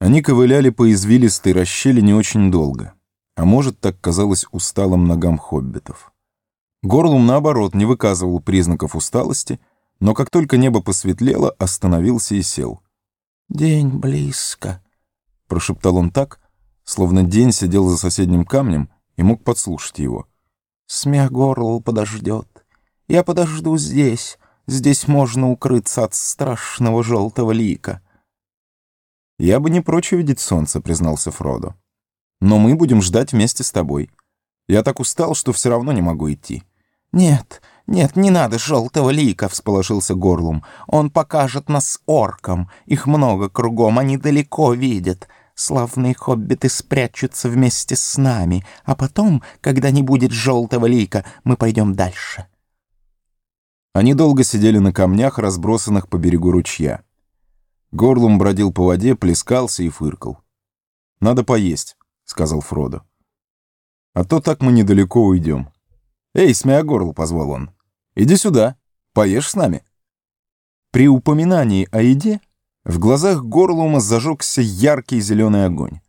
Они ковыляли по извилистой расщелине очень долго, а может, так казалось усталым ногам хоббитов. Горлум, наоборот, не выказывал признаков усталости, но как только небо посветлело, остановился и сел. «День близко», — прошептал он так, словно день сидел за соседним камнем и мог подслушать его. «Смех-горл подождет. Я подожду здесь. Здесь можно укрыться от страшного желтого лика». «Я бы не прочь увидеть солнце», — признался Фродо. «Но мы будем ждать вместе с тобой. Я так устал, что все равно не могу идти». «Нет, нет, не надо желтого лика», — всполошился Горлум. «Он покажет нас оркам. Их много кругом, они далеко видят. Славные хоббиты спрячутся вместе с нами, а потом, когда не будет желтого лика, мы пойдем дальше». Они долго сидели на камнях, разбросанных по берегу ручья. Горлум бродил по воде, плескался и фыркал. «Надо поесть», — сказал Фродо. «А то так мы недалеко уйдем». «Эй, Смеогорл», — позвал он, — «иди сюда, поешь с нами». При упоминании о еде в глазах Горлума зажегся яркий зеленый огонь.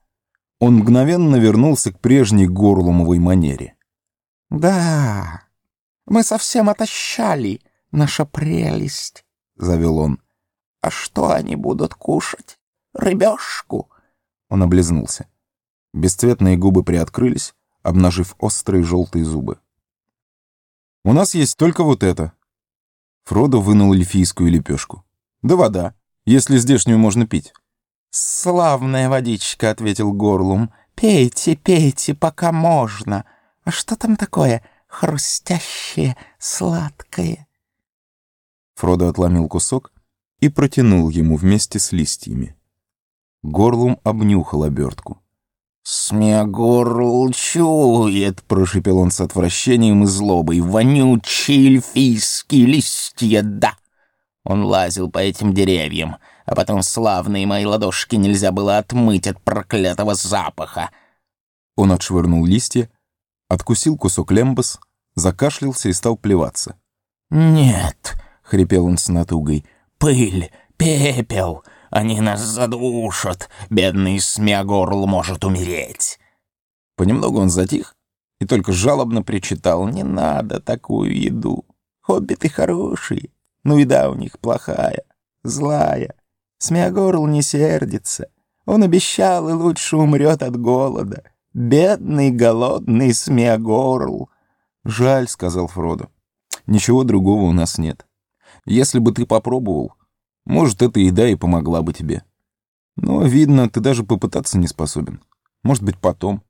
Он мгновенно вернулся к прежней Горлумовой манере. «Да, мы совсем отощали, наша прелесть», — завел он. «А что они будут кушать? Рыбешку?» Он облизнулся. Бесцветные губы приоткрылись, обнажив острые желтые зубы. «У нас есть только вот это». Фродо вынул эльфийскую лепешку. «Да вода, если здешнюю можно пить». «Славная водичка», — ответил Горлум. «Пейте, пейте, пока можно. А что там такое хрустящее, сладкое?» Фродо отломил кусок и протянул ему вместе с листьями. Горлум обнюхал обертку. «Смеогорл чует», — прошипел он с отвращением и злобой, — «вонючие эльфийские листья, да!» Он лазил по этим деревьям, а потом славные мои ладошки нельзя было отмыть от проклятого запаха. Он отшвырнул листья, откусил кусок лембас, закашлялся и стал плеваться. «Нет», — хрипел он с натугой, Пыль, пепел, они нас задушат. Бедный Смеогорл может умереть. Понемногу он затих и только жалобно причитал. Не надо такую еду. Хоббиты хорошие, но еда у них плохая, злая. Смеогорл не сердится. Он обещал и лучше умрет от голода. Бедный голодный Смеогорл. Жаль, сказал Фродо. Ничего другого у нас нет. Если бы ты попробовал, может, эта еда и помогла бы тебе. Но, видно, ты даже попытаться не способен. Может быть, потом.